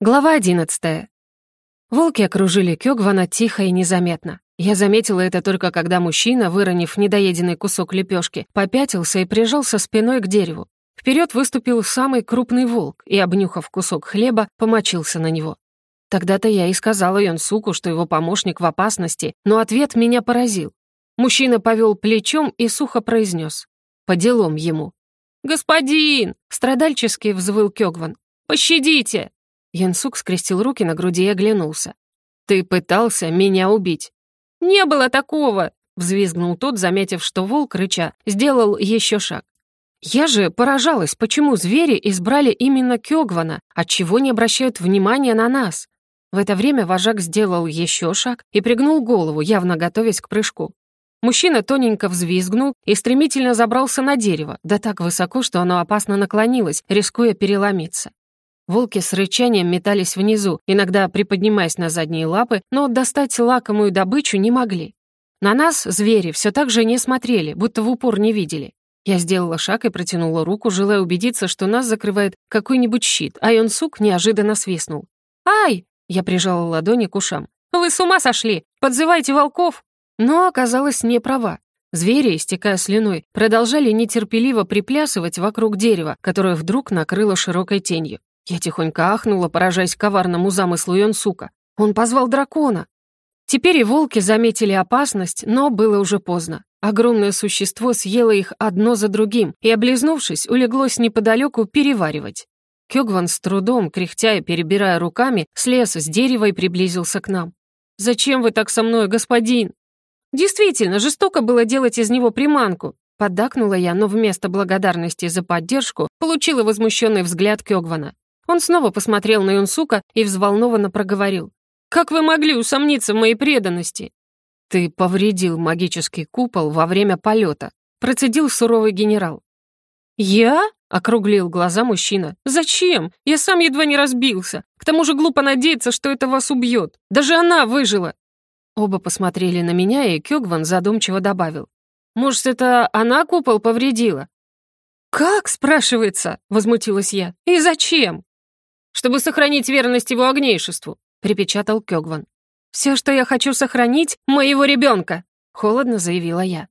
Глава одиннадцатая. Волки окружили Кёгвана тихо и незаметно. Я заметила это только когда мужчина, выронив недоеденный кусок лепешки, попятился и прижался спиной к дереву. Вперед выступил самый крупный волк и, обнюхав кусок хлеба, помочился на него. Тогда-то я и сказала Йонсуку, что его помощник в опасности, но ответ меня поразил. Мужчина повел плечом и сухо произнес. По делам ему. «Господин!» — страдальчески взвыл Кёгван. «Пощадите!» Янсук скрестил руки на груди и оглянулся. «Ты пытался меня убить». «Не было такого!» — взвизгнул тот, заметив, что волк, рыча, сделал еще шаг. Я же поражалась, почему звери избрали именно Кёгвана, отчего не обращают внимания на нас. В это время вожак сделал еще шаг и пригнул голову, явно готовясь к прыжку. Мужчина тоненько взвизгнул и стремительно забрался на дерево, да так высоко, что оно опасно наклонилось, рискуя переломиться. Волки с рычанием метались внизу, иногда приподнимаясь на задние лапы, но достать лакомую добычу не могли. На нас звери все так же не смотрели, будто в упор не видели. Я сделала шаг и протянула руку, желая убедиться, что нас закрывает какой-нибудь щит, а Йонсук неожиданно свистнул. «Ай!» — я прижала ладони к ушам. «Вы с ума сошли! Подзывайте волков!» Но оказалась не права. Звери, истекая слюной, продолжали нетерпеливо приплясывать вокруг дерева, которое вдруг накрыло широкой тенью. Я тихонько ахнула, поражаясь коварному замыслу Йонсука. Он позвал дракона. Теперь и волки заметили опасность, но было уже поздно. Огромное существо съело их одно за другим и, облизнувшись, улеглось неподалеку переваривать. Кёгван с трудом, кряхтя и перебирая руками, слез с дерева и приблизился к нам. «Зачем вы так со мной, господин?» «Действительно, жестоко было делать из него приманку», поддакнула я, но вместо благодарности за поддержку получила возмущенный взгляд Кёгвана. Он снова посмотрел на Юнсука и взволнованно проговорил. «Как вы могли усомниться в моей преданности?» «Ты повредил магический купол во время полета», процедил суровый генерал. «Я?» — округлил глаза мужчина. «Зачем? Я сам едва не разбился. К тому же глупо надеяться, что это вас убьет. Даже она выжила!» Оба посмотрели на меня, и Кёгван задумчиво добавил. «Может, это она купол повредила?» «Как?» — спрашивается, — возмутилась я. «И зачем?» Чтобы сохранить верность его огнейшеству», — припечатал Кёгван. «Все, что я хочу сохранить, моего ребенка», — холодно заявила я.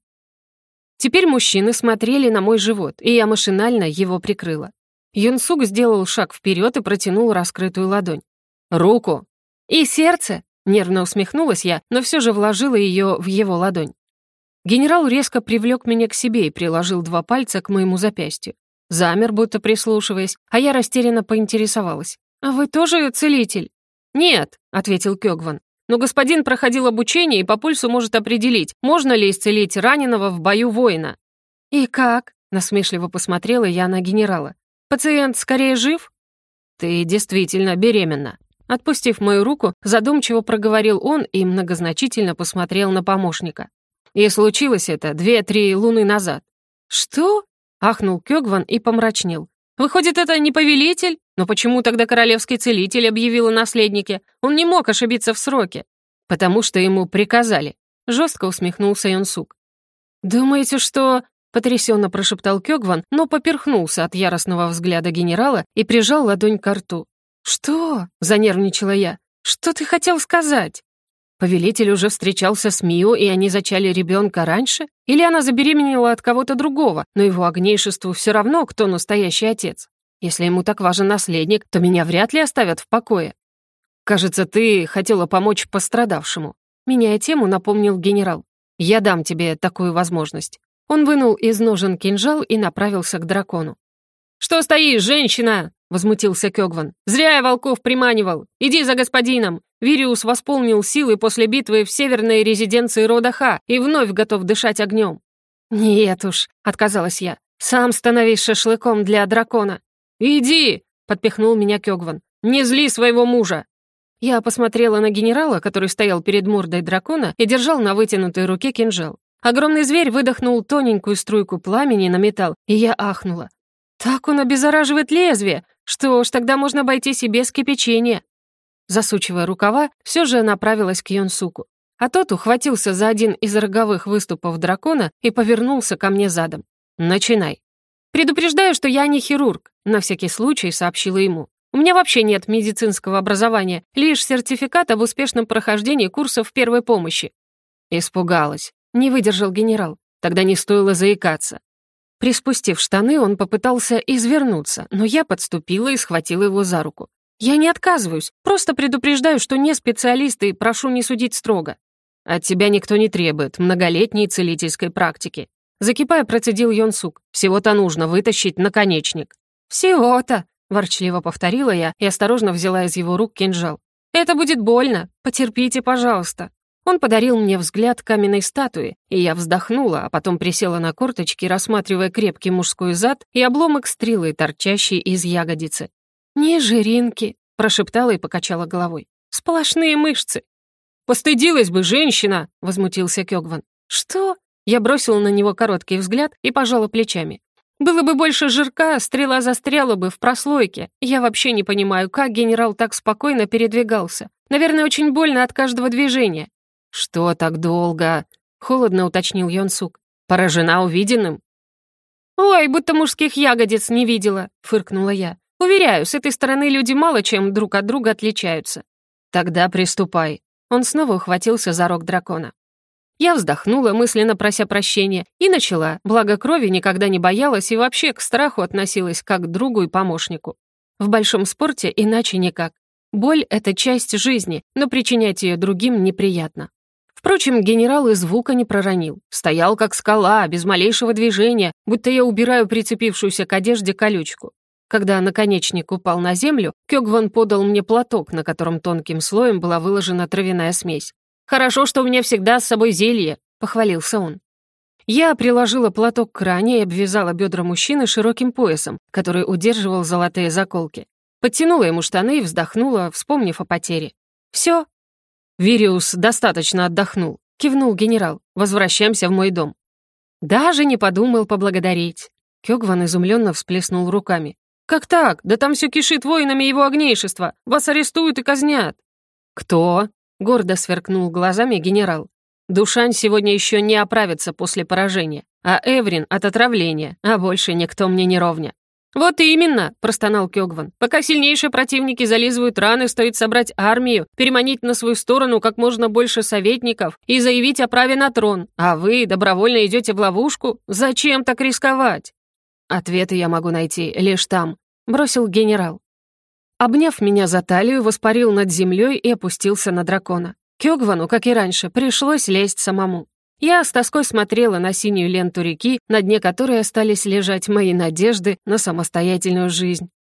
Теперь мужчины смотрели на мой живот, и я машинально его прикрыла. Юнсук сделал шаг вперед и протянул раскрытую ладонь. «Руку!» «И сердце!» — нервно усмехнулась я, но все же вложила ее в его ладонь. Генерал резко привлек меня к себе и приложил два пальца к моему запястью. Замер, будто прислушиваясь, а я растерянно поинтересовалась. «А вы тоже целитель?» «Нет», — ответил Кёгван. «Но господин проходил обучение и по пульсу может определить, можно ли исцелить раненого в бою воина». «И как?» — насмешливо посмотрела я на генерала. «Пациент скорее жив?» «Ты действительно беременна». Отпустив мою руку, задумчиво проговорил он и многозначительно посмотрел на помощника. И случилось это две-три луны назад. «Что?» Ахнул Кёгван и помрачнел. «Выходит, это не повелитель? Но почему тогда королевский целитель объявил о наследнике? Он не мог ошибиться в сроке». «Потому что ему приказали», — жестко усмехнулся Йонсук. «Думаете, что...» — потрясенно прошептал Кёгван, но поперхнулся от яростного взгляда генерала и прижал ладонь к рту. «Что?» — занервничала я. «Что ты хотел сказать?» Повелитель уже встречался с Мио, и они зачали ребенка раньше? Или она забеременела от кого-то другого, но его огнейшеству все равно, кто настоящий отец? Если ему так важен наследник, то меня вряд ли оставят в покое. Кажется, ты хотела помочь пострадавшему. Меняя тему, напомнил генерал. Я дам тебе такую возможность. Он вынул из ножен кинжал и направился к дракону. «Что стоишь, женщина?» — возмутился Кёгван. «Зря я волков приманивал! Иди за господином! Вириус восполнил силы после битвы в северной резиденции рода Ха и вновь готов дышать огнем. «Нет уж», — отказалась я, — «сам становись шашлыком для дракона». «Иди!» — подпихнул меня Кёгван. «Не зли своего мужа!» Я посмотрела на генерала, который стоял перед мордой дракона и держал на вытянутой руке кинжал. Огромный зверь выдохнул тоненькую струйку пламени на металл, и я ахнула. «Так он обеззараживает лезвие! Что ж, тогда можно обойтись и без кипячения!» Засучивая рукава, все же направилась к Йонсуку. А тот ухватился за один из роговых выступов дракона и повернулся ко мне задом. «Начинай». «Предупреждаю, что я не хирург», — на всякий случай сообщила ему. «У меня вообще нет медицинского образования, лишь сертификат об успешном прохождении курсов первой помощи». Испугалась. Не выдержал генерал. Тогда не стоило заикаться. Приспустив штаны, он попытался извернуться, но я подступила и схватила его за руку. «Я не отказываюсь, просто предупреждаю, что не специалист и прошу не судить строго. От тебя никто не требует многолетней целительской практики». Закипая, процедил Йонсук. «Всего-то нужно вытащить наконечник». «Всего-то», — ворчливо повторила я и осторожно взяла из его рук кинжал. «Это будет больно. Потерпите, пожалуйста». Он подарил мне взгляд каменной статуи, и я вздохнула, а потом присела на корточки, рассматривая крепкий мужской зад и обломок стрелы, торчащий из ягодицы. «Не жиринки», — прошептала и покачала головой. «Сплошные мышцы». «Постыдилась бы женщина!» — возмутился Кёгван. «Что?» Я бросила на него короткий взгляд и пожала плечами. «Было бы больше жирка, стрела застряла бы в прослойке. Я вообще не понимаю, как генерал так спокойно передвигался. Наверное, очень больно от каждого движения. «Что так долго?» — холодно уточнил Йонсук. «Поражена увиденным?» «Ой, будто мужских ягодиц не видела», — фыркнула я. «Уверяю, с этой стороны люди мало чем друг от друга отличаются». «Тогда приступай». Он снова ухватился за рог дракона. Я вздохнула, мысленно прося прощения, и начала, благо крови никогда не боялась и вообще к страху относилась как к другу и помощнику. В большом спорте иначе никак. Боль — это часть жизни, но причинять ее другим неприятно. Впрочем, генерал и звука не проронил. Стоял как скала, без малейшего движения, будто я убираю прицепившуюся к одежде колючку. Когда наконечник упал на землю, Кёгван подал мне платок, на котором тонким слоем была выложена травяная смесь. «Хорошо, что у меня всегда с собой зелье», — похвалился он. Я приложила платок к ране и обвязала бедра мужчины широким поясом, который удерживал золотые заколки. Подтянула ему штаны и вздохнула, вспомнив о потере. Все, «Вириус достаточно отдохнул», — кивнул генерал. «Возвращаемся в мой дом». Даже не подумал поблагодарить. Кёгван изумленно всплеснул руками. «Как так? Да там все кишит воинами его огнейшества. Вас арестуют и казнят». «Кто?» — гордо сверкнул глазами генерал. «Душань сегодня еще не оправится после поражения, а Эврин — от отравления, а больше никто мне не ровня. «Вот именно», — простонал Кёгван. «Пока сильнейшие противники зализывают раны, стоит собрать армию, переманить на свою сторону как можно больше советников и заявить о праве на трон. А вы добровольно идете в ловушку? Зачем так рисковать?» «Ответы я могу найти лишь там», — бросил генерал. Обняв меня за талию, воспарил над землей и опустился на дракона. Кёгвану, как и раньше, пришлось лезть самому. Я с тоской смотрела на синюю ленту реки, на дне которой остались лежать мои надежды на самостоятельную жизнь.